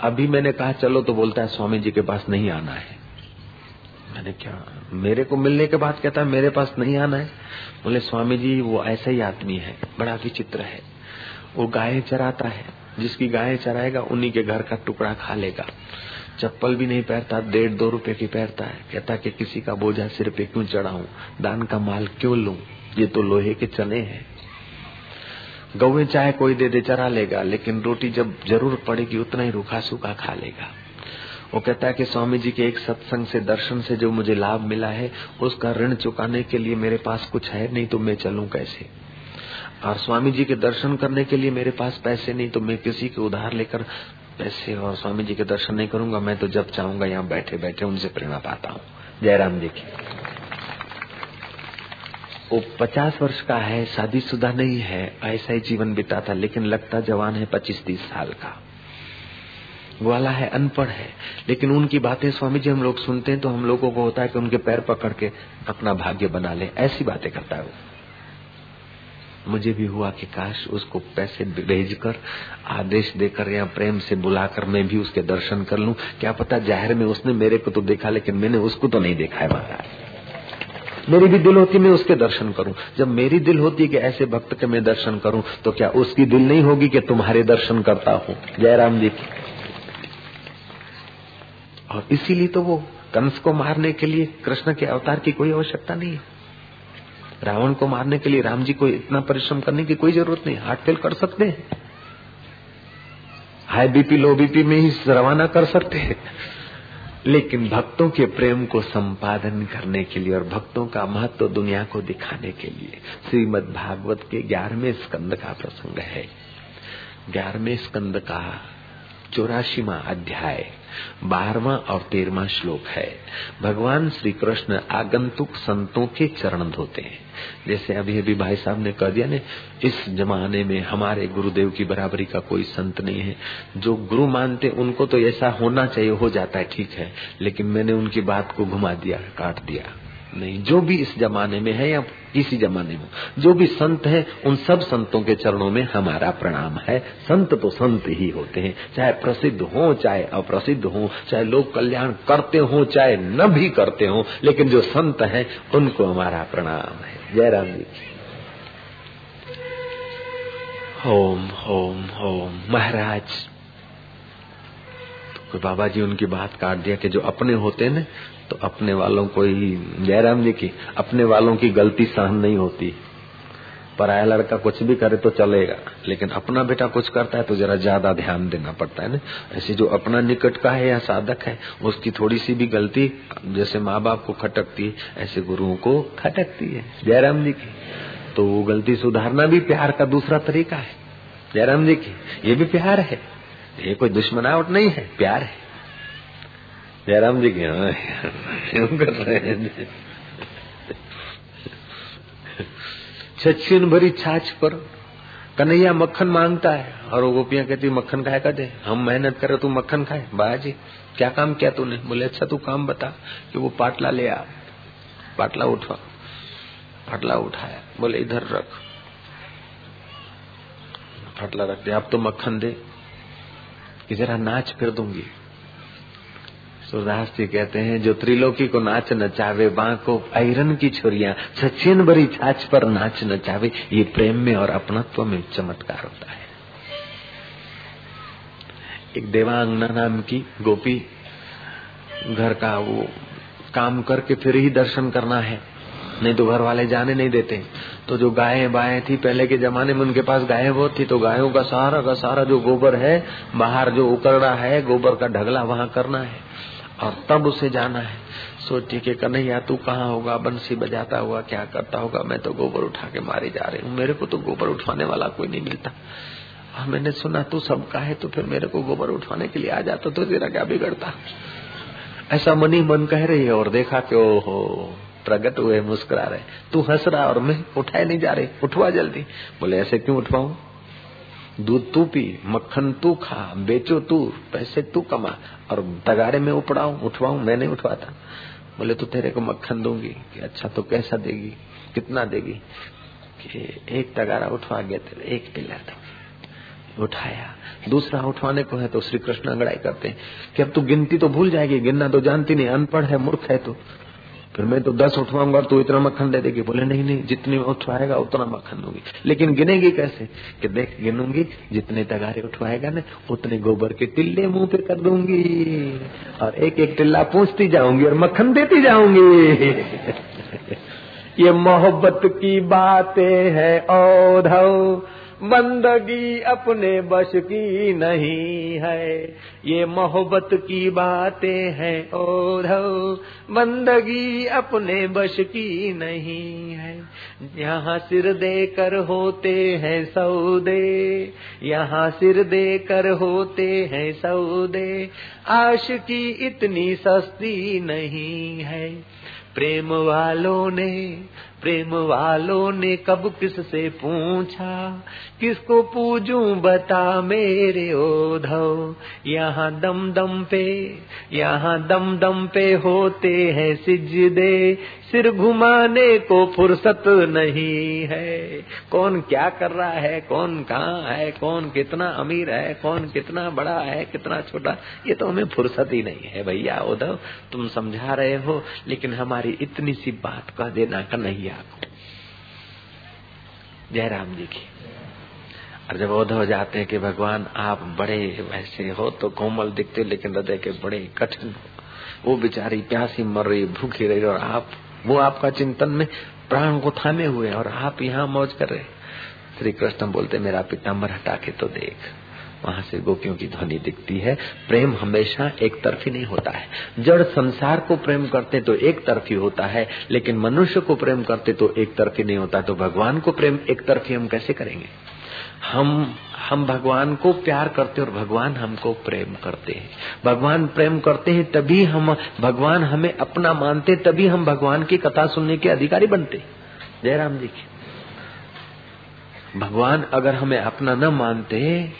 अभी मैंने कहा, चलो तो बोलता है, स्वामी जी के पास नहीं आना है। मैंने क्या मेरे को मिलने के बाद कहता है, मेरे पास नहीं आना है। बोले, स्वामी जी, वो ऐसा ही आदमी है, बड़ा विचित्र है। वो गाय चराता है। जिसकी गाय चराएगा, उन्हीं के घर का टुकड़ा खा लेगा। चप्पल भी नहीं पहनता, डेढ़ दो रुपए की पहनता है। कहता कि किसी का बोझा सिर पे क्यों चढ़ाऊं? दान का माल क्यों लूँ? ये तो लोहे के चने हैं। गौए चाहे कोई दे दे, चरा लेगा, लेकिन रोटी जब ज़रूर पड़ेगी, उतना ही रूखा सूखा खा लेगा। वो कहता है कि स्वामी जी के एक सत्संग से, दर्शन से जो मुझे लाभ मिला है, उसका ऋण चुकाने के लिए मेरे पास कुछ है नहीं तो मैं चलूँ कैसे? और स्वामी जी के दर्शन करने के लिए मेरे पास पैसे नहीं तो मैं किसी के उधार लेकर पैसे और स्वामी जी के दर्शन नहीं करूँगा, मैं तो जब चाहूँगा, यहाँ बैठे बैठे उनसे प्रेरणा पाता हूँ। जयराम जी की। वो पचास वर्ष का है, शादीशुदा नहीं है, ऐसा ही जीवन बिताता लेकिन लगता जवान है पच्चीस तीस साल का। वाला है, अनपढ़ है। लेकिन उनकी बातें स्वामी जी हम लोग सुनते हैं तो हम लोगों को होता है कि उनके पैर पकड़ के अपना भाग्य बना ले। ऐसी बातें करता है मुझे भी हुआ कि काश उसको पैसे भेजकर, आदेश देकर या प्रेम से बुलाकर मैं भी उसके दर्शन कर लूँ। क्या पता ज़ाहिर में उसने मेरे को तो देखा, लेकिन मैंने उसको तो नहीं देखा है महाराज। मेरी भी दिल होती मैं उसके दर्शन करूँ। जब मेरी दिल होती कि ऐसे भक्त के मैं दर्शन करूँ तो क्या उसकी दिल नहीं होगी कि तुम्हारे दर्शन करता हूँ? जयराम जी की। और इसीलिए तो वो कंस को मारने के लिए, कृष्ण के अवतार की कोई आवश्यकता नहीं है। रावण को मारने के लिए राम जी को इतना परिश्रम करने की कोई ज़रूरत नहीं हार्ट फेल कर सकते हैं। हाई बीपी, लो बीपी में ही रवाना कर सकते हैं। लेकिन भक्तों के प्रेम को संपादन करने के लिए और भक्तों का महत्व तो दुनिया को दिखाने के लिए श्रीमद भागवत के ग्यारहवें स्कंद का प्रसंग है। ग्यारहवें स्कंद का चौरासीवा अध्याय, बारहवा और तेरहवा श्लोक है। भगवान श्री कृष्ण आगंतुक संतों के चरण धोते हैं। जैसे अभी अभी भाई साहब ने कह दिया ने, इस जमाने में हमारे गुरुदेव की बराबरी का कोई संत नहीं है। जो गुरु मानते, उनको तो ऐसा होना चाहिए, हो जाता है, ठीक है। लेकिन मैंने उनकी बात को घुमा दिया, काट दिया। नहीं, जो भी इस जमाने में है या किसी जमाने में, जो भी संत है, उन सब संतों के चरणों में हमारा प्रणाम है। संत तो संत ही होते हैं, चाहे प्रसिद्ध हो, चाहे अप्रसिद्ध हो, चाहे लोग कल्याण करते हो, चाहे न भी करते हो, लेकिन जो संत है, उनको हमारा प्रणाम है। जय राम जी। होम होम होम। महाराज तो बाबा जी उनकी बात काट दिया कि जो अपने होते ना तो अपने वालों को ही, जयराम जी की, अपने वालों की गलती सहन नहीं होती। पराया लड़का कुछ भी करे तो चलेगा, लेकिन अपना बेटा कुछ करता है तो जरा ज़्यादा ध्यान देना पड़ता है ना। ऐसे जो अपना निकट का है या साधक है, उसकी थोड़ी सी भी गलती जैसे माँ बाप को खटकती है, ऐसे गुरुओं को खटकती है, जयराम जी की। तो वो गलती सुधारना भी प्यार का दूसरा तरीका है। जयराम जी की, ये भी प्यार है। ये कोई दुश्मनावट नहीं है, प्यार है। जयराम जी की हाँ। क्यों कर रहे हैं? छछिन भरी छाछ पर कन्हैया मक्खन माँगता है और वो गोपियाँ कहती, मक्खन खाए का दे। हम मेहनत करे तू मक्खन खाए। बाया जी क्या काम किया तूने? बोले अच्छा तू काम बता कि वो पाटला ले आ। पाटला उठवा पाटला उठाया। बोले, इधर रख। पाटला रख दे अब तो मक्खन दे। कि जरा नाच कर दूँगी। सूरदास जी कहते हैं, जो त्रिलोकी को नाच नचावे बांको, आयरन की छोरिया सचिन भरी छाछ पर नाच नचावे ये प्रेम में और अपनत्व में चमत्कार होता है। एक देवांगना नाम की गोपी घर का वो काम करके फिर ही दर्शन करना है। नहीं तो घर वाले जाने नहीं देते। तो जो गायें बाएँ थी पहले के जमाने में, उनके पास गायें बहुत थी तो गायों का सारा का सारा जो गोबर है, बाहर जो उकड़ा है, गोबर का ढगला वहाँ करना है। और तब उसे जाना है। सोची के कन्हैया तू कहाँ होगा? बंसी बजाता हुआ क्या करता होगा? मैं तो गोबर उठा के मारी जा रही हूँ। मेरे को तो गोबर उठवाने वाला कोई नहीं मिलता। और मैंने सुना, तू सबका है तो फिर मेरे को गोबर उठवाने के लिए आ जाता तो तेरा क्या बिगड़ता? ऐसा मनी मन कह रही है और देखा कि, ओहो प्रकट हुए, मुस्कुरा रहे। तू हंस रहा और मैं उठाए नहीं जा रही। उठवा जल्दी। बोले, ऐसे क्यों उठवाऊ? दूध तू पी, मक्खन तू खा, बेचो तू, पैसे तू कमा, और तगाड़े में उपड़ाऊ, उठवाऊ, मैं नहीं उठवाता। बोले तो तेरे को मक्खन दूँगी, कि अच्छा तो कैसा देगी, कितना देगी? कि एक तगारा उठवा गया तेरे, एक दूँगी उठाया। दूसरा उठवाने को है तो श्री कृष्ण अंगड़ाई करते हैं। कि अब तू गिनती तो भूल जाएगी, गिनना तो जानती नहीं, अनपढ़ है, मूर्ख है तो। फिर मैं तो दस उठवाऊँगा तो इतना मक्खन दे देगी। बोले, नहीं नहीं, जितनी उठवाएगा, उतना मक्खन दूँगी। लेकिन गिनेगी कैसे? कि देख, गिनूँगी, जितने तगारे उठवाएगा ना, उतने गोबर के टिल्ले मुँह पे कर दूँगी। और एक एक टिल्ला पूछती जाऊँगी और मक्खन देती जाऊँगी। ये मोहब्बत की बातें है औधव बंदगी अपने बश की नहीं है। ये मोहब्बत की बातें हैं और बंदगी अपने बश की नहीं है। यहाँ सिर देकर होते हैं सौदे। यहाँ सिर देकर होते हैं सौदे। आश की इतनी सस्ती नहीं है। प्रेम वालों ने, प्रेम वालों ने कब किससे पूछा? किसको पूजू बता मेरे ओधव यहाँ दम दम पे, यहाँ दम दम पे होते हैं सिजदे सिर घुमाने को फुर्सत नहीं है। कौन क्या कर रहा है, कौन कहाँ है, कौन कितना अमीर है, कौन कितना बड़ा है, कितना छोटा, ये तो हमें फुर्सत ही नहीं है। भैया उद्धव तुम समझा रहे हो, लेकिन हमारी इतनी सी बात कह देना का कन्हैया को। जयराम जी की। और जब उद्धव जाते हैं कि भगवान, आप बड़े वैसे हो तो कोमल दिखते, लेकिन हृदय के बड़े कठिन हो। वो बेचारी प्यासी मर रही भूखी रही, और आप वो आपका चिंतन में प्राण को थामे हुए और आप यहाँ मौज कर रहे श्री कृष्ण बोलते, मेरा पिताम्बर, हटा के तो देख। वहाँ से गोपियों की ध्वनि दिखती है। प्रेम हमेशा एक तरफी नहीं होता है। जड़ संसार को प्रेम करते तो एक तरफी होता है, लेकिन मनुष्य को प्रेम करते तो एक तरफी नहीं होता। तो भगवान को प्रेम एक तरफी हम कैसे करेंगे? हम हम भगवान को प्यार करते और भगवान हमको प्रेम करते हैं। भगवान प्रेम करते हैं तभी हम, भगवान हमें अपना मानते तभी हम भगवान की कथा सुनने के अधिकारी बनते जयराम जी की। भगवान अगर हमें अपना न मानते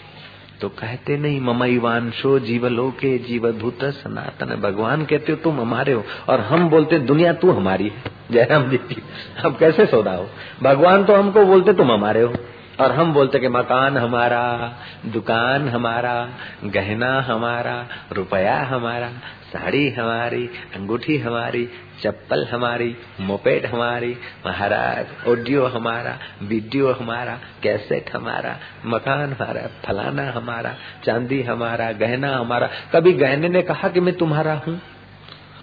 तो कहते नहीं ममईवान शो जीवलो के जीवभूत सनातन। भगवान कहते हो, तुम हमारे हो और हम बोलते दुनिया तू हमारी है। जयराम जी की। अब कैसे सौदा हो? भगवान तो हमको बोलते, तुम हमारे हो। और हम बोलते कि मकान हमारा, दुकान हमारा, गहना हमारा, रुपया हमारा, साड़ी हमारी, अंगूठी हमारी, चप्पल हमारी, मोपेड हमारी, महाराज, ऑडियो हमारा, वीडियो हमारा, कैसेट हमारा, मकान हमारा, फलाना हमारा, चांदी हमारा, गहना हमारा। कभी गहने ने कहा कि मैं तुम्हारा हूँ?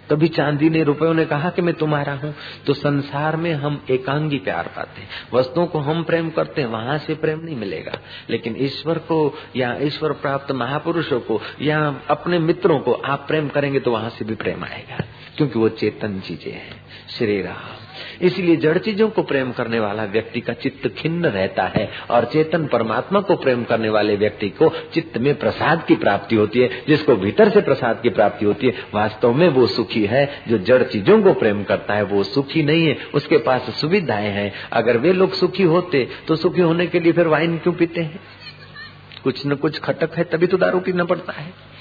कभी चांदी ने रुपयों ने कहा कि मैं तुम्हारा हूँ। तो संसार में हम एकांगी प्यार पाते हैं। वस्तुओं को हम प्रेम करते हैं, वहाँ से प्रेम नहीं मिलेगा। लेकिन ईश्वर को या ईश्वर प्राप्त महापुरुषों को या अपने मित्रों को आप प्रेम करेंगे तो वहाँ से भी प्रेम आएगा, क्योंकि वो चेतन चीज़ें हैं। श्री राम। इसलिए जड़ चीज़ों को प्रेम करने वाला व्यक्ति का चित्त खिन्न रहता है और चेतन परमात्मा को प्रेम करने वाले व्यक्ति को चित्त में प्रसाद की प्राप्ति होती है। जिसको भीतर से प्रसाद की प्राप्ति होती है, वास्तव में वो सुखी है। जो जड़ चीज़ों को प्रेम करता है, वो सुखी नहीं है। उसके पास सुविधाएँ हैं। अगर वे लोग सुखी होते तो सुखी होने के लिए फिर वाइन क्यों पीते हैं? कुछ न कुछ खटक है, तभी तो दारू पीना पड़ता है।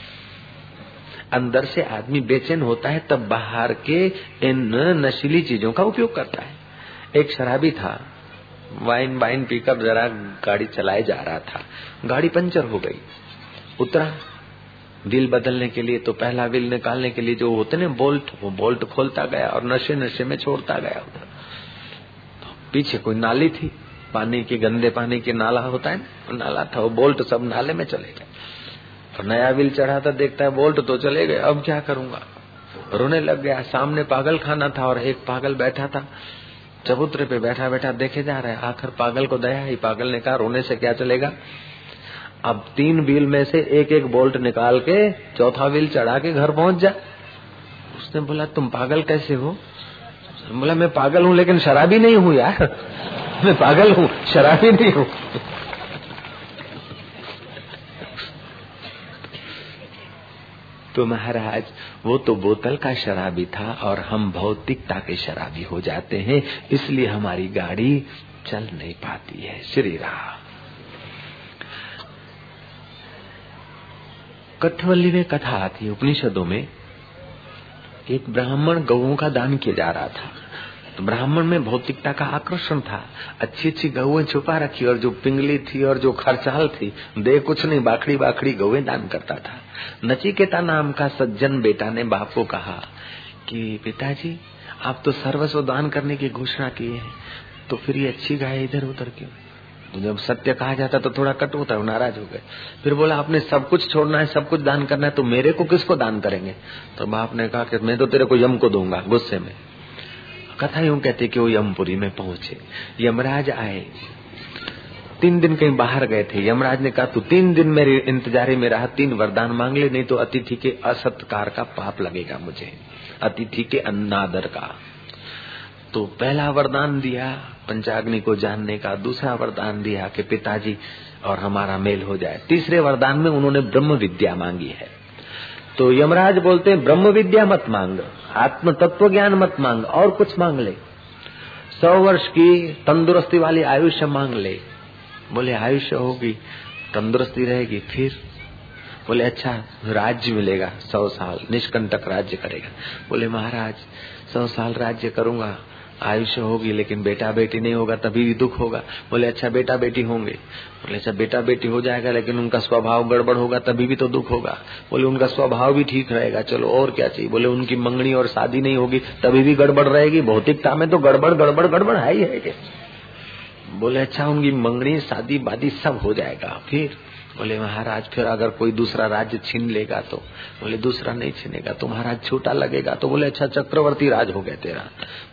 अंदर से आदमी बेचैन होता है, तब बाहर के इन नशीली चीज़ों का उपयोग करता है। एक शराबी था, वाइन वाइन पीकर जरा गाड़ी चलाए जा रहा था। गाड़ी पंचर हो गई। उतरा। व्हील बदलने के लिए तो पहला व्हील निकालने के लिए जो होते ना, बोल्ट, वो बोल्ट खोलता गया और नशे नशे में छोड़ता गया उधर तो पीछे कोई नाली थी, पानी के, गंदे पानी के नाला होता है ना, नाला था, वो बोल्ट सब नाले में चले गए। नया व्हील चढ़ा था देखता है, बोल्ट तो चले गए, अब क्या करूँगा? रोने लग गया, सामने पागल खाना था और एक पागल बैठा था। चबूतरे पे बैठा बैठा देखे जा रहे आखिर पागल को दया ही पागल ने कहा, रोने से क्या चलेगा? अब तीन बिल में से एक एक बोल्ट निकाल के, चौथा व्हील चढ़ा के घर पहुँच जा। उसने बोला, तुम पागल कैसे हो? बोला, मैं पागल हूँ, लेकिन शराबी नहीं हूँ यार। मैं पागल हूँ, शराबी नहीं हूँ। तो महाराज, वो तो बोतल का शराबी था और हम भौतिकता के शराबी हो जाते हैं, इसलिए हमारी गाड़ी चल नहीं पाती है। श्री राम। कठवल्ली में कथा आती उपनिषदों में, एक ब्राह्मण गऊ का दान किया जा रहा था। तो ब्राह्मण में भौतिकता का आकर्षण था। अच्छी अच्छी गहुए छुपा रखी और जो पिंगली थी और जो खर्चाल थी, दे कुछ नहीं बाखड़ी बाखड़ी गहुए दान करता था। नचिकेता नाम का सज्जन बेटा ने बाप को कहा कि, पिताजी, आप तो सर्वस्व दान करने की घोषणा किए हैं तो फिर ये अच्छी गाय इधर उधर क्यों? तो जब सत्य कहा जाता तो थोड़ा कट होता है नाराज़ हो गए। फिर बोला, आपने सब कुछ छोड़ना है, सब कुछ दान करना है तो मेरे को किसको दान करेंगे? तो बाप ने कहा कि, मैं तो तेरे को यम को दूँगा, गुस्से में। कथा यूँ कहती कि वो यमपुरी में पहुँचे। यमराज आए। तीन दिन कहीं बाहर गए थे। यमराज ने कहा, तू तीन दिन मेरे इंतजारी में रहा, तीन वरदान मांग ले, नहीं तो अतिथि के असत्कार का पाप लगेगा मुझे। अतिथि के अन्नादर का। तो पहला वरदान दिया पंचाग्नि को जानने का, दूसरा वरदान दिया कि पिताजी और हमारा मेल हो जाए। तीसरे वरदान में उन्होंने ब्रह्म विद्या मांगी है। तो यमराज बोलते हैं, ब्रह्म विद्या मत मांग आत्म तत्व ज्ञान मत मांग, और कुछ मांग ले। सौ वर्ष की तंदुरुस्ती वाली आयुष्य मांग ले। बोले, आयुष्य होगी, तंदुरुस्ती रहेगी, फिर? बोले अच्छा राज्य मिलेगा, सौ साल, निष्कंटक राज्य करेगा। बोले, महाराज, सौ साल राज्य करूँगा आयुष्य होगी, लेकिन बेटा बेटी नहीं होगा, तभी भी दुख होगा। बोले अच्छा बेटा बेटी होंगे। बोले अच्छा बेटा बेटी हो जाएगा, लेकिन उनका स्वभाव गड़बड़ होगा, तभी भी तो दुख होगा। बोले, उनका स्वभाव भी ठीक रहेगा, चलो, और क्या चाहिए? बोले, उनकी मंगनी और शादी नहीं होगी, तभी भी गड़बड़ रहेगी, भौतिकता में तो गड़बड़ गड़बड़ गड़बड़ है ही है बोले अच्छा उनकी मंगनी शादी बादी सब हो जाएगा, फिर? बोले, महाराज, फिर अगर कोई दूसरा राज्य छीन लेगा तो? बोले, दूसरा नहीं छीनेगा तो महाराज छोटा लगेगा। तो बोले अच्छा चक्रवर्ती राज हो गया तेरा।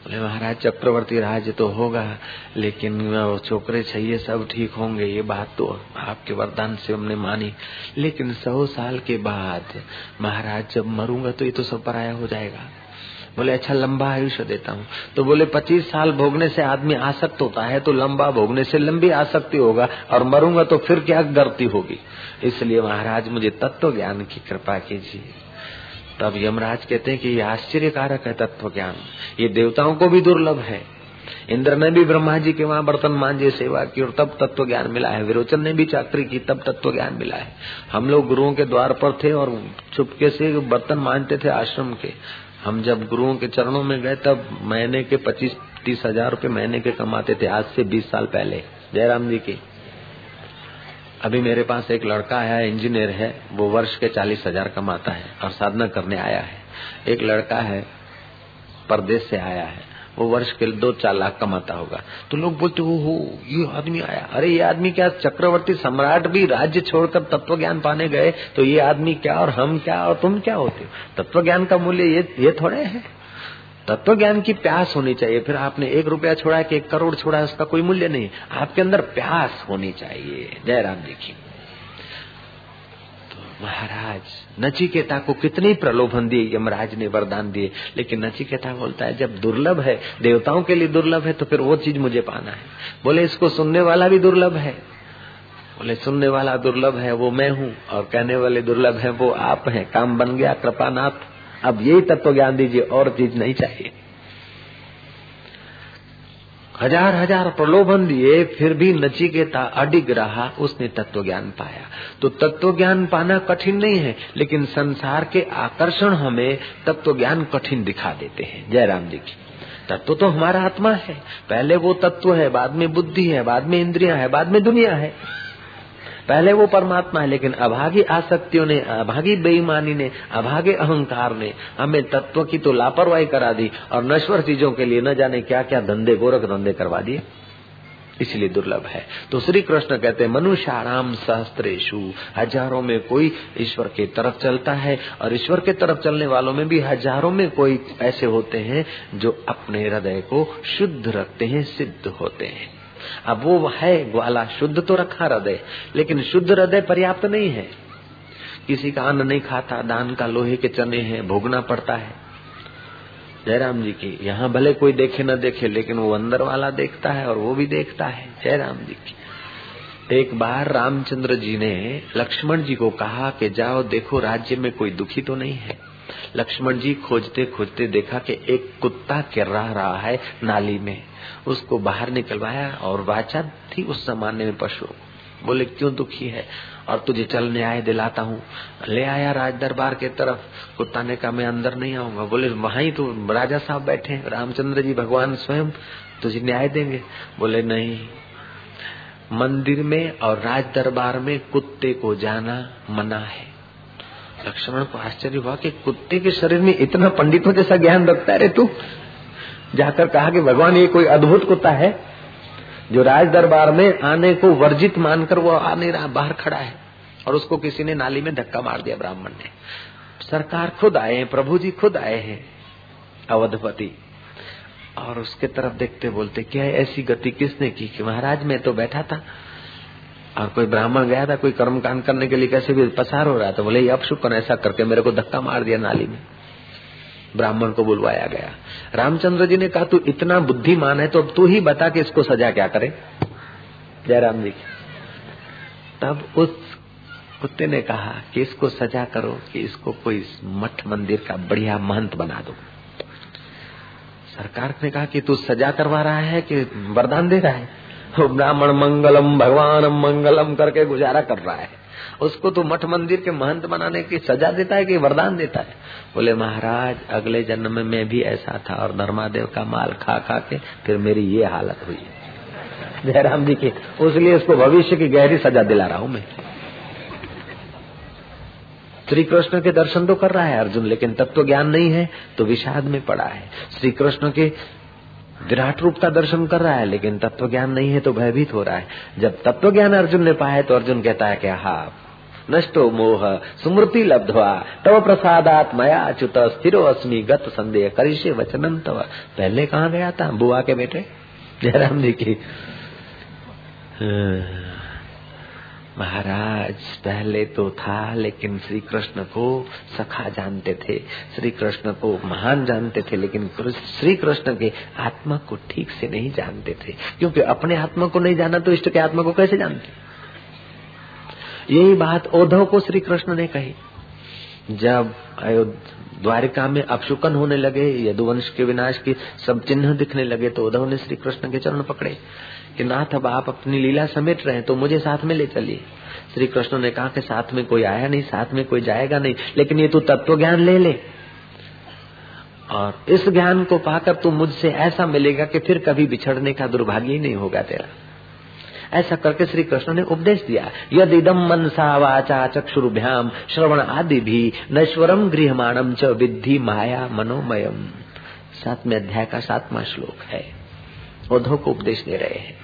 बोले, महाराज, चक्रवर्ती राज तो होगा, लेकिन छोकरे चाहिए, सब ठीक होंगे, ये बात तो आपके वरदान से हमने मानी। लेकिन सौ साल के बाद, महाराज, जब मरूँगा तो ये तो सब पराया हो जाएगा। बोले अच्छा लंबा आयुष्य देता हूँ। तो बोले, पच्चीस साल भोगने से आदमी आसक्त होता है तो लंबा भोगने से लंबी आसक्ति होगा और मरूँगा तो फिर क्या गलती होगी? इसलिए महाराज, मुझे तत्व ज्ञान की कृपा कीजिए। तब यमराज कहते हैं कि ये आश्चर्यकारक है तत्व ज्ञान ये देवताओं को भी दुर्लभ है। इंद्र ने भी ब्रह्मा जी के वहाँ बर्तन मांझे सेवा की और तब तत्व ज्ञान मिला है। विरोचन ने भी चाकरी की, तब तत्व ज्ञान मिला है। हम लोग गुरुओं के द्वार पर थे और चुपके से बर्तन मांझते थे आश्रम के। हम जब गुरुओं के चरणों में गए, तब महीने के पच्चीस, तीस हज़ार रूपए महीने के कमाते थे, आज से बीस साल पहले। जयराम जी की। अभी मेरे पास एक लड़का है, इंजीनियर है, वो वर्ष के चालीस हज़ार कमाता है और साधना करने आया है। एक लड़का है, परदेश से आया है। वो वर्ष के दो चार लाख कमाता होगा। तो लोग बोलते हो हो ये आदमी आया। अरे, ये आदमी क्या चक्रवर्ती सम्राट भी राज्य छोड़कर तत्व ज्ञान पाने गए? तो ये आदमी क्या और हम क्या और तुम क्या होते हो? तत्व ज्ञान का मूल्य ये ये थोड़े है। तत्व ज्ञान की प्यास होनी चाहिए। फिर आपने एक रुपया छोड़ा कि एक करोड़ छोड़ा, उसका कोई मूल्य नहीं। आपके अंदर प्यास होनी चाहिए। जयराम जी की। महाराज, नचिकेता को कितनी प्रलोभन दिए यमराज ने वरदान दिए। लेकिन नचिकेता बोलता है, जब दुर्लभ है, देवताओं के लिए दुर्लभ है तो फिर वो चीज़ मुझे पाना है। बोले, इसको सुनने वाला भी दुर्लभ है। बोले, सुनने वाला दुर्लभ है, वो मैं हूँ, और कहने वाले दुर्लभ है, वो आप हैं। काम बन गया, कृपानाथ। अब यही तत्व ज्ञान दीजिए, और चीज़ नहीं चाहिए। हज़ार हज़ार प्रलोभन दिए फिर भी नचिकेता अडिग रहा उसने तत्व ज्ञान पाया। तो तत्व ज्ञान पाना कठिन नहीं है, लेकिन संसार के आकर्षण हमें तत्व ज्ञान कठिन दिखा देते हैं। जयराम जी की। तत्व तो हमारा आत्मा है। पहले वो तत्व है, बाद में बुद्धि है, बाद में इंद्रिया है, बाद में दुनिया है। पहले वो परमात्मा है, लेकिन अभागी आसक्तियों ने, अभागी बेईमानी ने, अभागे अहंकार ने हमें तत्व की तो लापरवाही करा दी और नश्वर चीज़ों के लिए न जाने क्या क्या धंधे, गोरख धंधे करवा दिए। इसलिए दुर्लभ है। तो श्री कृष्ण कहते हैं मनुष्याराम सहस्त्रेशु हज़ारों में कोई ईश्वर के तरफ़ चलता है और ईश्वर के तरफ़ चलने वालों में भी हज़ारों में कोई ऐसे होते हैं जो अपने हृदय को शुद्ध रखते हैं, सिद्ध होते हैं। अब वो है ग्वाला शुद्ध तो रखा हृदय, लेकिन शुद्ध हृदय पर्याप्त नहीं है। किसी का अन्न नहीं खाता, दान का लोहे के चने हैं, भोगना पड़ता है। जयराम जी की, यहाँ भले कोई देखे न देखे, लेकिन वो अंदर वाला देखता है और वो भी देखता है, जयराम जी की। एक बार रामचंद्र जी ने लक्ष्मण जी को कहा कि जाओ देखो, राज्य में कोई दुखी तो नहीं है। लक्ष्मण जी खोजते खोजते देखा कि एक कुत्ता किर्रा रहा है नाली में। उसको बाहर निकलवाया और वाचा थी उस जमाने में पशु। बोले, क्यों दुखी है? और तुझे चल न्याय दिलाता हूँ। ले आया राज दरबार के तरफ़। कुत्ता ने कहा, मैं अंदर नहीं आऊँगा। बोले, वहाँ ही तो राजा साहब बैठे रामचंद्र जी भगवान स्वयं तुझे न्याय देंगे। बोले, नहीं। मंदिर में और राज दरबार में कुत्ते को जाना मना है। लक्ष्मण को आश्चर्य हुआ कि कुत्ते के शरीर में इतना पंडितों जैसा ज्ञान रखता है। रे तू जाकर कहा कि भगवान, ये कोई अद्भुत कुत्ता है जो राज दरबार में आने को वर्जित मानकर वो आ नहीं रहा, बाहर खड़ा है और उसको किसी ने नाली में धक्का मार दिया ब्राह्मण ने। सरकार खुद आए हैं, प्रभु जी खुद आए हैं, अवधपति। और उसके तरफ़ देखते बोलते, क्या ऐसी गति किसने की कि महाराज, मैं तो बैठा था और कोई ब्राह्मण गया था, कोई कर्म कांड करने के लिए कैसे भी पसार हो रहा था, बोले अब शुक्र ऐसा करके मेरे को धक्का मार दिया नाली में। ब्राह्मण को बुलवाया गया। रामचंद्र जी ने कहा, तू इतना बुद्धिमान है तो अब तू ही बता कि इसको सजा क्या करे? जयराम जी तब उस कुत्ते ने कहा कि इसको सजा करो, कि इसको कोई मठ मंदिर का बढ़िया महंत बना दो। सरकार ने कहा कि तू सजा करवा रहा है कि वरदान दे रहा है? ब्राह्मण मंगलम, भगवान मंगलम करके गुजारा कर रहा है। उसको तो मठ मंदिर के महंत बनाने की सजा देता है कि वरदान देता है? बोले, महाराज, अगले जन्म में मैं भी ऐसा था और धर्मादेव का माल खा खा के फिर मेरी ये हालत हुई। जयराम जी की, उसलिए उसको भविष्य की गहरी सजा दिला रहा हूँ मैं। श्री कृष्ण के दर्शन तो कर रहा है अर्जुन, लेकिन तत्व ज्ञान नहीं है तो विषाद में पड़ा है। श्री कृष्ण के विराट रूप का दर्शन कर रहा है, लेकिन तत्व ज्ञान नहीं है तो भयभीत हो रहा है। जब तत्व ज्ञान अर्जुन ने पाया तो अर्जुन कहता है कि हा नष्टो मोह, स्मृति लब्धवा, तव प्रसादात मया अच्युत स्थिरो अस्मी, गत संदेह, करिष्य वचनम तव। पहले कहा गया था? बुआ के बेटे? जयराम जी की। महाराज, पहले तो था, लेकिन श्री कृष्ण को सखा जानते थे। श्री कृष्ण को महान जानते थे, लेकिन श्री कृष्ण के आत्मा को ठीक से नहीं जानते थे। क्योंकि अपने आत्मा को नहीं जाना तो इष्ट के आत्मा को कैसे जानते? यही बात औधव को श्री कृष्ण ने कही। जब द्वारिका में अपशुकन होने लगे, यदुवंश के विनाश के सब चिन्ह दिखने लगे तो उद्धव ने श्री कृष्ण के चरण पकड़े कि नाथ, अब आप अपनी लीला समेट रहे तो मुझे साथ में ले चलिए। श्री कृष्ण ने कहा कि साथ में कोई आया नहीं, साथ में कोई जाएगा नहीं, लेकिन ये तू तत्व ज्ञान ले ले। और इस ज्ञान को पाकर तू मुझसे ऐसा मिलेगा कि फिर कभी बिछड़ने का दुर्भाग्य ही नहीं होगा तेरा। ऐसा करके श्री कृष्ण ने उपदेश दिया। यद इदम मनसा वाचा चक्षुर्भ्याम श्रवण आदि भी नश्वरम गृहमाणम च विद्धि माया मनोमयम। सातवें अध्याय का सातवां श्लोक है। उद्धव को उपदेश दे रहे हैं।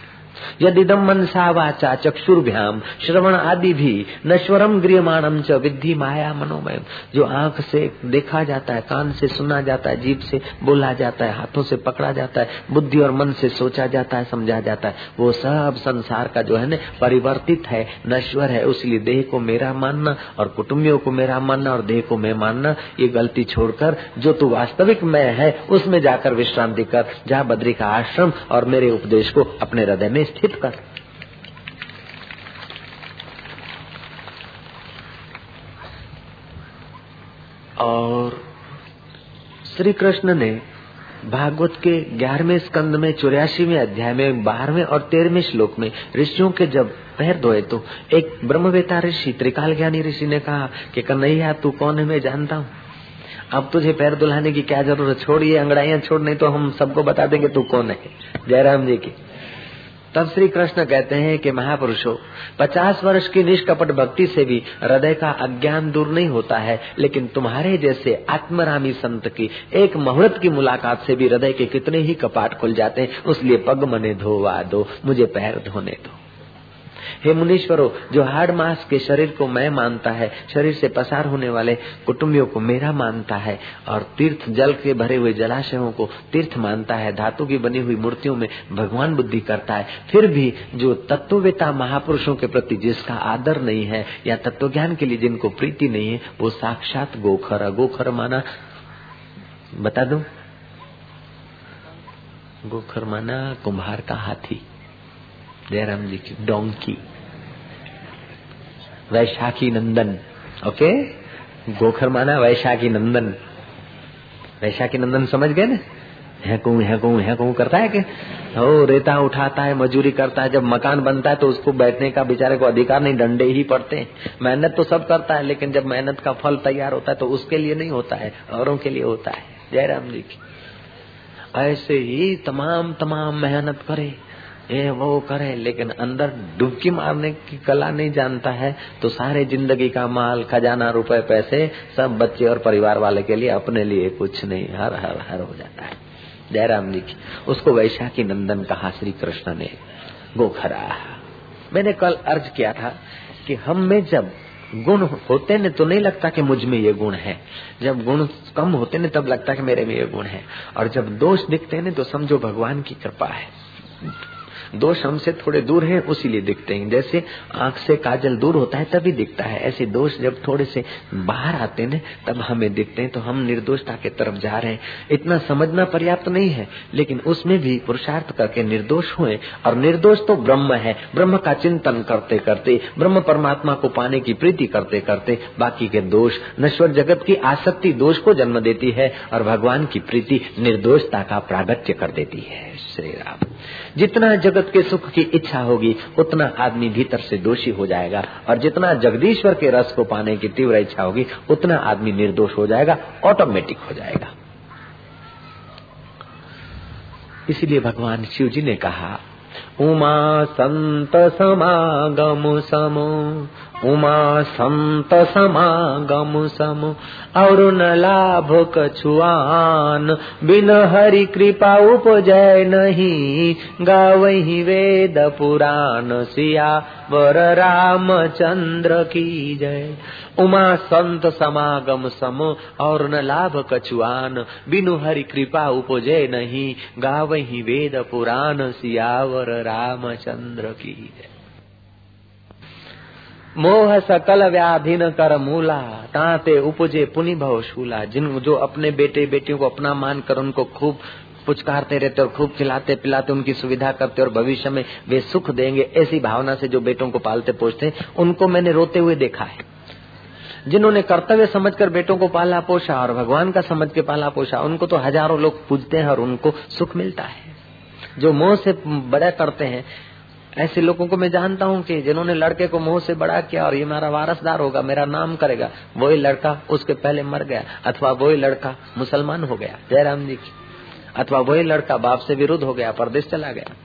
यदिदम मनसा वाचा चक्षुर्भ्याम, श्रवण आदि भी नश्वरम गृहमाणम च विद्धि माया मनोमय जो आँख से देखा जाता है, कान से सुना जाता है जीप से बोला जाता है, हाथों से पकड़ा जाता है, बुद्धि और मन से सोचा जाता है, समझा जाता है, वो सब संसार का जो है ना, परिवर्तित है, नश्वर है, उसलिए देह को मेरा मानना और कुटुम्बियों को मेरा मानना और देह को मैं मानना, ये गलती छोड़कर जो तू वास्तविक मैं है, उसमें जाकर विश्रांति कर, जा बद्री का आश्रम और मेरे उपदेश को अपने हृदय में स्थित कर। और श्री कृष्ण ने भागवत के ग्यारहवें स्कंद में, चौरासीवें अध्याय में, बारहवें और तेरहवें श्लोक में ऋषियों के जब पैर धोए तो एक ब्रह्मवेता ऋषि त्रिकाल ज्ञानी ऋषि ने कहा कि कन्हैया, तू कौन है मैं जानता हूँ। अब तुझे पैर दुल्हाने की क्या ज़रूरत? छोड़िए, अंगड़ाइया छोड़ नहीं तो हम सबको बता देंगे तू कौन है। जयराम जी की तब श्री कृष्ण कहते हैं कि महापुरुषो, पचास वर्ष की निष्कपट भक्ति से भी हृदय का अज्ञान दूर नहीं होता है, लेकिन तुम्हारे जैसे आत्मरामी संत की, एक मुहूर्त की मुलाकात से भी हृदय के कितने ही कपाट खुल जाते हैं, उसलिए पग मने धोवा दो, मुझे पैर धोने दो। हे मुनीश्वरों, जो हार्ड मास के शरीर को मैं मानता है, शरीर से पसार होने वाले कुटुंबियों को मेरा मानता है, और तीर्थ जल के भरे हुए जलाशयों को तीर्थ मानता है, धातु की बनी हुई मूर्तियों में भगवान बुद्धि करता है। फिर भी जो तत्ववेता महापुरुषों के प्रति जिसका आदर नहीं है, या तत्व ज्ञान के लिए जिनको प्रीति नहीं है, वो साक्षात गोखर गोखर माना, बता दू? गोखर माना कुम्हार का हाथी, जयराम जी की डोंकी। वैशाखी नंदन, ओके? गोखर माना वैशाखी नंदन। वैशाखी नंदन समझ गए ना? है कहूँ है है कहूँ करता है कि? हो, रेता उठाता है, मजूरी करता है, जब मकान बनता है तो उसको बैठने का बेचारे को अधिकार नहीं, डंडे ही पड़ते हैं। मेहनत तो सब करता है, लेकिन जब मेहनत का फल तैयार होता है तो उसके लिए नहीं होता है, औरों के लिए होता है। जयराम जी की। ऐसे ही तमाम तमाम मेहनत करे। ये वो करे, लेकिन अंदर डुबकी मारने की कला नहीं जानता है तो सारे ज़िंदगी का माल, खजाना, रुपए, पैसे सब बच्चे और परिवार वाले के लिए, अपने लिए कुछ नहीं, हर हर हर हो जाता है। जयराम जी की, उसको वैशाखी नंदन कहा श्री कृष्ण ने, गोखरा, मैंने कल अर्ज़ किया था कि हम में जब गुण होते ने तो नहीं लगता कि मुझमें ये गुण है। जब गुण कम होते ने तब लगता कि मेरे में ये गुण है। और जब दोष दिखते ने तो समझो भगवान की कृपा है। दोष हमसे थोड़े दूर हैं उसीलिए दिखते हैं। जैसे आँख से काजल दूर होता है, तभी दिखता है। ऐसे दोष जब थोड़े से बाहर आते हैं, तब हमें दिखते हैं तो हम निर्दोषता के तरफ़ जा रहे हैं। इतना समझना पर्याप्त नहीं है, लेकिन उसमें भी पुरुषार्थ करके निर्दोष हुए और निर्दोष तो ब्रह्म है। ब्रह्म का चिंतन करते करते, ब्रह्म परमात्मा को पाने की प्रीति करते करते, बाकी के दोष, नश्वर जगत की आसक्ति दोष को जन्म देती है और भगवान की प्रीति निर्दोषता का प्रागत्य कर देती है। श्री राम। जितना जगत के सुख की इच्छा होगी, उतना आदमी भीतर से दोषी हो जाएगा। और जितना जगदीश्वर के रस को पाने की तीव्र इच्छा होगी, उतना आदमी निर्दोष हो जाएगा ऑटोमेटिक हो जाएगा। इसीलिए भगवान शिव जी ने कहा उमा संत समागम समो उमा सम। लाभ कछुआन बिन हरि कृपा उपजय नहीं। गावही वेद पुराण सिया वर रामचंद्र की जय। उमा संत समागम सम और न लाभ कछुआन बिनु हरि कृपा उपजय नहीं। गावही वेद पुराण सियावर रामचंद्र की जय मोह सकल व्याधीन कर मूला, ताते उपजे पुनि भव शूला। जिन जो अपने बेटे बेटियों को अपना मान कर उनको खूब पुचकारते रहते और खूब खिलाते पिलाते, उनकी सुविधा करते और भविष्य में वे सुख देंगे, ऐसी भावना से जो बेटों को पालते पोषते, उनको मैंने रोते हुए देखा है। जिन्होंने कर्तव्य समझकर बेटों को पाला पोषा और भगवान का समझ के पाला पोषा, उनको तो हज़ारों लोग पूजते हैं और उनको सुख मिलता है। जो मोह से बड़ा करते हैं। ऐसे लोगों को मैं जानता हूँ कि जिन्होंने लड़के को मुँह से बड़ा किया और ये मेरा वारसदार होगा, मेरा नाम करेगा, वही लड़का उसके पहले मर गया अथवा वही लड़का मुसलमान हो गया, जयराम जी की, अथवा वही लड़का बाप से विरुद्ध हो गया, परदेश चला गया।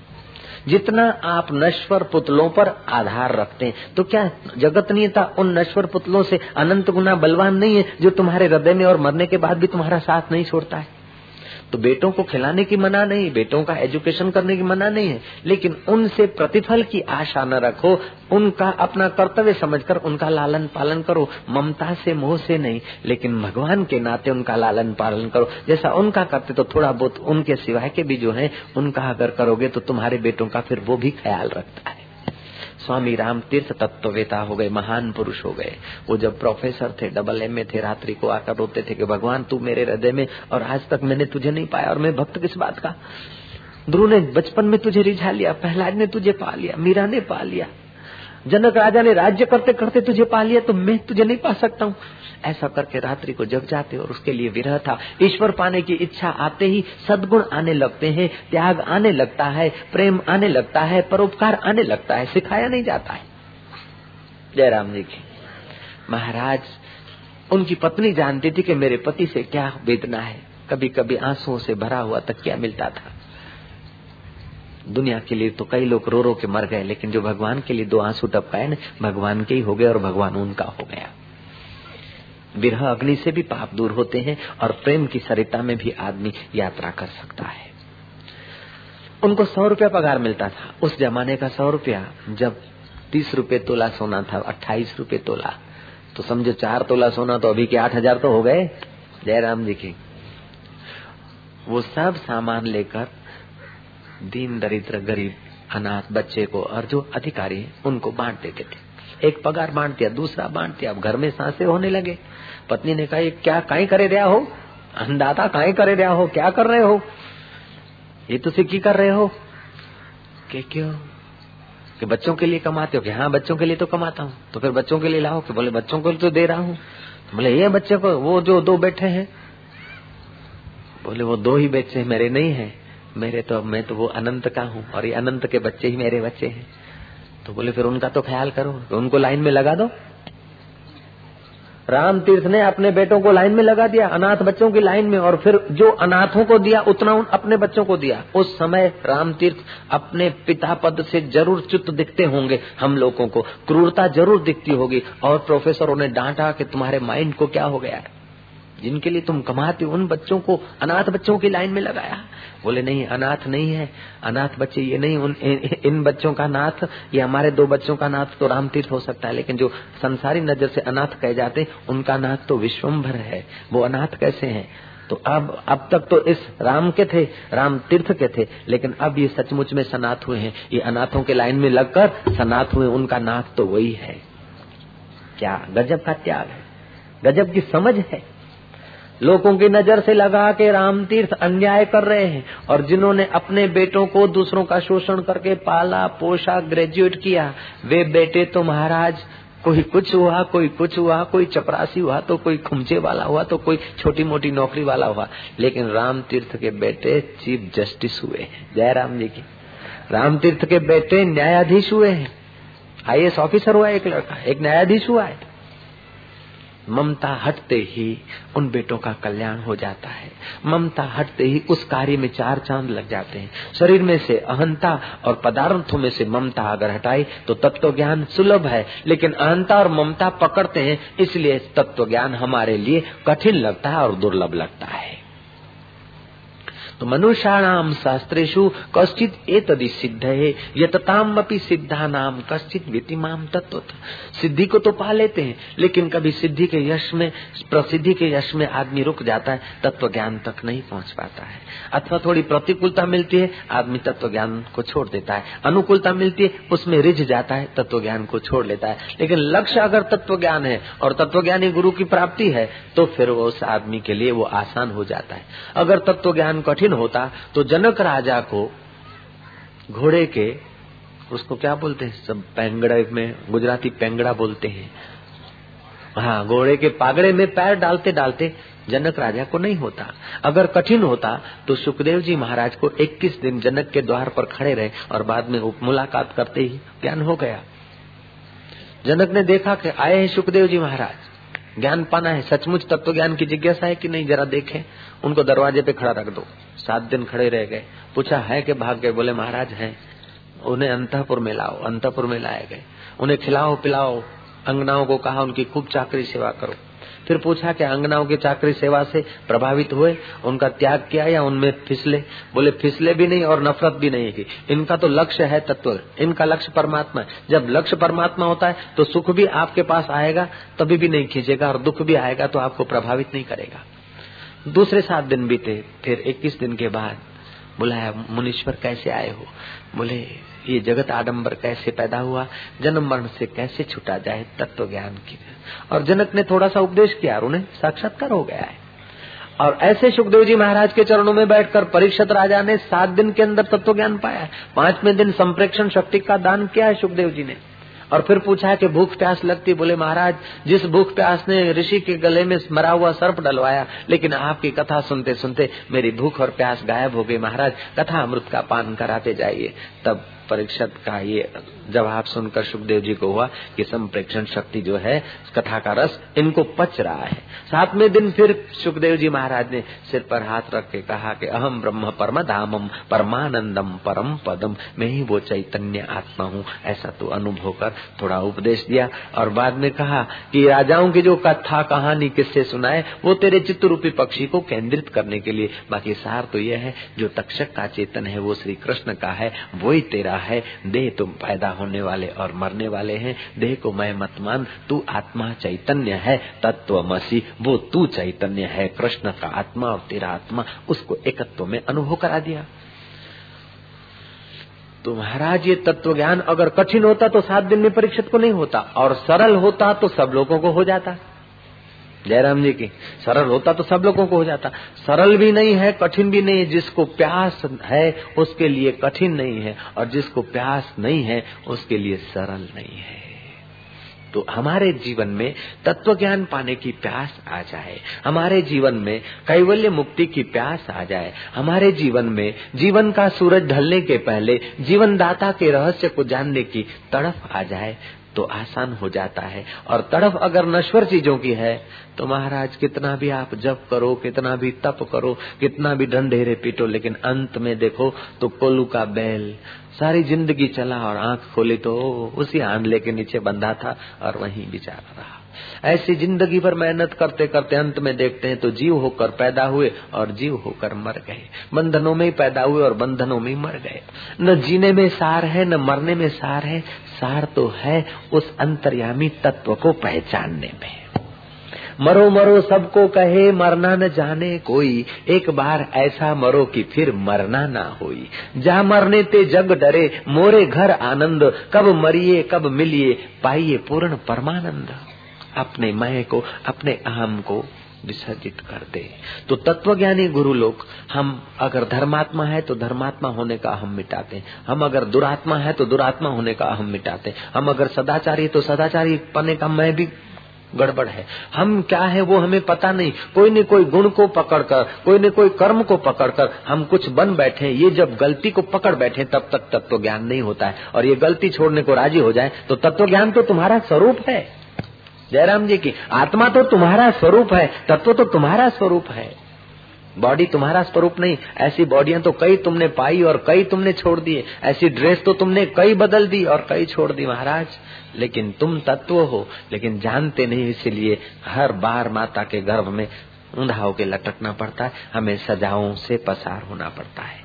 जितना आप नश्वर पुतलों पर आधार रखते हैं तो क्या जगत नहीं उन नश्वर पुतलों से अनंत गुना बलवान नहीं है, जो तुम्हारे हृदय में और मरने के बाद भी तुम्हारा साथ नहीं छोड़ता है? तो बेटों को खिलाने की मना नहीं, बेटों का एजुकेशन करने की मना नहीं है। लेकिन उनसे प्रतिफल की आशा न रखो, उनका अपना कर्तव्य समझकर उनका लालन पालन करो। ममता से मोह से नहीं, लेकिन भगवान के नाते उनका लालन पालन करो। जैसा उनका करते तो थोड़ा बहुत उनके सिवाय के भी जो है, उनका अगर करोगे तो तुम्हारे बेटों का फिर वो भी ख्याल रखता है। स्वामी राम तीर्थ तत्ववेता हो गए, महान पुरुष हो गए। वो जब प्रोफेसर थे डबल एम ए थे, रात्रि को आकर रोते थे कि, भगवान, तू मेरे हृदय में और आज तक मैंने तुझे नहीं पाया और मैं भक्त किस बात का? ध्रुव ने बचपन में तुझे रिझा लिया प्रहलाद ने तुझे पा लिया, मीरा ने पा लिया। जनक राजा ने राज्य करते करते तुझे पा लिया तो मैं तुझे नहीं पा सकता हूँ। ऐसा करके रात्रि को जग जाते और उसके लिए विरह था। ईश्वर पाने की इच्छा आते ही सदगुण आने लगते हैं, त्याग आने लगता है, प्रेम आने लगता है, परोपकार आने लगता है, सिखाया नहीं जाता है। जयराम जी की। महाराज, उनकी पत्नी जानती थी कि मेरे पति से क्या वेदना है। कभी कभी आंसुओं से भरा हुआ तकिया मिलता था। दुनिया के लिए तो कई लोग रो रो के मर गए, लेकिन जो भगवान के लिए दो आँसू टपकाए न, भगवान के ही हो गए और भगवान उनका हो गया। विरह अग्नि से भी पाप दूर होते हैं और प्रेम की सरिता में भी आदमी यात्रा कर सकता है। उनको सौ रुपया पगार मिलता था। उस जमाने का सौ रुपया, जब तीस रुपए तोला सोना था, अट्ठाईस रुपए तोला। तो समझो चार तोला सोना तो अभी के आठ हज़ार तो हो गए। जयराम जी की। वो सब सामान लेकर दीन दरिद्र गरीब, अनाथ बच्चे को और जो अधिकारी उनको बांट देते थे। एक पगार बांट दिया, दूसरा बांट दिया, अब घर में सांसे होने लगे। पत्नी ने कहा क्या काई करे रहा हो? अंदाता काई करे रहा हो? क्या कर रहे हो? ये तो सिक्की कर रहे हो? के क्यों? कि बच्चों के लिए कमाते हो? कि हाँ बच्चों के लिए तो कमाता हूँ। तो फिर बच्चों के लिए लाओ, कि बोले, बच्चों को तो दे रहा हूँ। तो बोले, ये बच्चे को, वो जो दो बैठे हैं। बोले, वो दो ही बच्चे मेरे नहीं है। मेरे तो मैं तो वो अनंत का हूँ और ये अनंत के बच्चे ही मेरे बच्चे हैं। तो बोले, फिर उनका तो ख्याल करो तो उनको लाइन में लगा दो। राम तीर्थ ने अपने बेटों को लाइन में लगा दिया, अनाथ बच्चों की लाइन में, और फिर जो अनाथों को दिया, उतना उन अपने बच्चों को दिया। उस समय राम तीर्थ अपने पिता पद से ज़रूर चुत दिखते होंगे हम लोगों को। क्रूरता ज़रूर दिखती होगी। और प्रोफेसरों ने डांटा कि तुम्हारे माइंड को क्या हो गया है? जिनके लिए तुम कमाते हो, उन बच्चों को अनाथ बच्चों की लाइन में लगाया। बोले, नहीं, अनाथ नहीं है। अनाथ बच्चे ये नहीं, उन, इन बच्चों का नाथ, ये हमारे दो बच्चों का नाथ तो राम तीर्थ हो सकता है, लेकिन जो संसारी नज़र से अनाथ कहे जाते, उनका नाथ तो विश्वम्भर है। वो अनाथ कैसे है? तो अब अब तक तो इस राम के थे राम तीर्थ के थे, लेकिन अब ये सचमुच में सनाथ हुए हैं। ये अनाथों के लाइन में लगकर सनाथ हुए, उनका नाथ तो वही है। क्या गजब का त्याग है? गजब की समझ है? लोगों की नज़र से लगा के राम तीर्थ अन्याय कर रहे हैं और जिन्होंने अपने बेटों को दूसरों का शोषण करके पाला पोषा ग्रेजुएट किया, वे बेटे तो महाराज, कोई कुछ हुआ, कोई कुछ हुआ, कोई चपरासी हुआ तो कोई खुमचे वाला हुआ तो कोई छोटी मोटी नौकरी वाला हुआ। लेकिन राम तीर्थ के बेटे चीफ जस्टिस हुए जय राम जी की। राम तीर्थ के बेटे न्यायाधीश हुए हैं। आई ऑफिसर हुआ एक लड़का, एक न्यायाधीश हुआ है। ममता हटते ही उन बेटों का कल्याण हो जाता है। ममता हटते ही उस कार्य में चार चाँद लग जाते हैं। शरीर में से अहंता और पदार्थों में से ममता अगर हटाई तो तत्व ज्ञान सुलभ है। लेकिन अहंता और ममता पकड़ते हैं, इसलिए तत्व ज्ञान हमारे लिए कठिन लगता है और दुर्लभ लगता है। तो मनुष्याणाम शास्त्रेशु कश्चित ए तदि सिद्ध है यतताम अपनी सिद्धा नाम कश्चित व्यतिमाम तत्व सिद्धि को तो पा लेते हैं, लेकिन कभी सिद्धि के यश में, प्रसिद्धि के यश में आदमी रुक जाता है तत्व ज्ञान तक नहीं पहुँच पाता है। अथवा थोड़ी प्रतिकूलता मिलती है, आदमी तत्व ज्ञान को छोड़ देता है। अनुकूलता मिलती है, उसमें रिझ जाता है तत्व ज्ञान को छोड़ लेता है। लेकिन लक्ष्य अगर तत्व ज्ञान है, और तत्व ज्ञानी गुरु की प्राप्ति है तो फिर वो उस आदमी के लिए वो आसान हो जाता है। अगर तत्व ज्ञान कठिन दिन होता तो जनक राजा को घोड़े के, उसको क्या बोलते हैं, सब पेंगड़े में, गुजराती पेंगड़ा बोलते हैं। हाँ घोड़े के पागड़े में पैर डालते डालते जनक राजा को नहीं होता। अगर कठिन होता तो सुखदेव जी महाराज को 21 दिन जनक के द्वार पर खड़े रहे और बाद में मुलाकात करते ही ज्ञान हो गया। जनक ने देखा कि आए हैं सुखदेव जी महाराज। ज्ञान पाना है, सचमुच तत्व ज्ञान की जिज्ञासा है कि नहीं, जरा देखें, उनको दरवाजे पे खड़ा रख दो। सात दिन खड़े रह गए। पूछा, है कि भाग गए बोले, महाराज, हैं। उन्हें अंतपुर में लाओ, अंतपुर में लाए गए। उन्हें खिलाओ, पिलाओ, अंगनाओं को कहा, उनकी खूब चाकरी सेवा करो। फिर पूछा कि अंगनाओं की चाकरी सेवा से प्रभावित हुए? उनका त्याग किया या उनमें फिसले? बोले, फिसले भी नहीं और नफरत भी नहीं की। इनका तो लक्ष्य है तत्व। इनका लक्ष्य परमात्मा है। जब लक्ष्य परमात्मा होता है तो सुख भी आपके पास आएगा, तभी भी नहीं खींचेगा और दुख भी आएगा तो आपको प्रभावित नहीं करेगा। दूसरे सात दिन बीते, फिर इक्कीस दिन के बाद बुलाया मुनीश्वर, कैसे आए हो? बोले, ये जगत आडंबर कैसे पैदा हुआ? जन्म मरण से कैसे छुटा जाए तत्व ज्ञान की? और जनक ने थोड़ा सा उपदेश किया, और उन्हें साक्षात्कार हो गया है। और ऐसे सुखदेव जी महाराज के चरणों में बैठकर परीक्षित राजा ने सात दिन के अंदर तत्व ज्ञान पाया। पाँचवें दिन संप्रेक्षण शक्ति का दान किया है सुखदेव जी ने। और फिर पूछा कि भूख प्यास लगती? बोले, महाराज, जिस भूख प्यास ने ऋषि के गले में मरा हुआ सर्प डलवाया, लेकिन आपकी कथा सुनते सुनते मेरी भूख और प्यास गायब हो गई, महाराज। कथा अमृत का पान कराते जाइए, तब परीक्षा का ये जवाब सुनकर सुखदेव जी को हुआ कि संप्रेक्षण शक्ति जो है, कथा का रस इनको पच रहा है। सातवें दिन फिर सुखदेव जी महाराज ने सिर पर हाथ रख के कहा कि अहम ब्रह्म परम धामम परमानंदम परम पदम मैं ही वो चैतन्य आत्मा हूँ, ऐसा तो अनुभव कर थोड़ा उपदेश दिया और बाद में कहा कि राजाओं की जो कथा कहानी किससे सुनाए, वो तेरे चित्त रूपी पक्षी को केंद्रित करने के लिए। बाकी सार तो यह है, जो तक्षक का चेतन है, वो श्री कृष्ण का है, वही तेरा है, देह तुम पैदा होने वाले और मरने वाले हैं। देह को मैं मत मान, तू आत्मा चैतन्य है तत्व मसी वो तू चैतन्य है। कृष्ण का आत्मा और तेरा आत्मा उसको एकत्व में अनुभव करा दिया। तो महाराज, ये तत्व ज्ञान अगर कठिन होता तो सात दिन में परीक्षित को नहीं होता, और सरल होता तो सब लोगों को हो जाता। जयराम जी की, सरल होता तो सब लोगों को हो जाता। सरल भी नहीं है, कठिन भी नहीं है, जिसको प्यास है, उसके लिए कठिन नहीं है, और जिसको प्यास नहीं है, उसके लिए सरल नहीं है। तो हमारे जीवन में तत्व ज्ञान पाने की प्यास आ जाए, हमारे जीवन में कैवल्य मुक्ति की प्यास आ जाए, हमारे जीवन में जीवन का सूरज ढलने के पहले जीवन दाता के रहस्य को जानने की तड़फ आ जाए तो आसान हो जाता है। और तड़फ अगर नश्वर चीज़ों की है तो महाराज कितना भी आप जप करो, कितना भी तप करो, कितना भी ढंढेरे पीटो, लेकिन अंत में देखो तो कोलू का बैल सारी ज़िंदगी चला और आँख खोली तो उसी आंधले के नीचे बंधा था और वहीं बिचारा रहा। ऐसी ज़िंदगी भर मेहनत करते करते अंत में देखते हैं तो जीव होकर पैदा हुए और जीव होकर मर गए। बंधनों में पैदा हुए और बंधनों में ही मर गए। न जीने में सार है, न मरने में सार है सार तो है उस अंतर्यामी तत्व को पहचानने में। मरो मरो सबको कहे, मरना न जाने कोई। एक बार ऐसा मरो कि फिर मरना ना होई। जा मरने ते जग डरे, मोरे घर आनंद। कब मरिए, कब मिलिए, पाइए पूर्ण परमानंद। अपने मैं को, अपने अहम को। विसर्जित कर दे। तो तत्वज्ञानी गुरु लोग हम अगर धर्मात्मा है तो धर्मात्मा होने का हम मिटाते हम अगर दुरात्मा है तो दुरात्मा होने का हम मिटाते हम अगर सदाचारी तो सदाचारी पने का मैं भी गड़बड़ है। हम क्या है वो हमें पता नहीं। कोई न कोई गुण को पकड़कर, कोई न कोई कर्म को पकड़कर हम कुछ बन बैठे ये जब गलती को पकड़ बैठे तब तक तत्व ज्ञान नहीं होता है। और ये गलती छोड़ने को राज़ी हो जाए तो तत्व ज्ञान तो तुम्हारा स्वरूप है। जयराम जी की, आत्मा तो तुम्हारा स्वरूप है, तत्व तो तुम्हारा स्वरूप है। बॉडी तुम्हारा स्वरूप नहीं, ऐसी बॉडियाँ तो कई तुमने पाई और कई तुमने छोड़ दिए ऐसी ड्रेस तो तुमने कई बदल दी और कई छोड़ दी महाराज। लेकिन तुम तत्व हो, लेकिन जानते नहीं, इसलिए हर बार माता के गर्भ में ऊंधा होके लटकना पड़ता है, हमें सजाओं से पसार होना पड़ता है।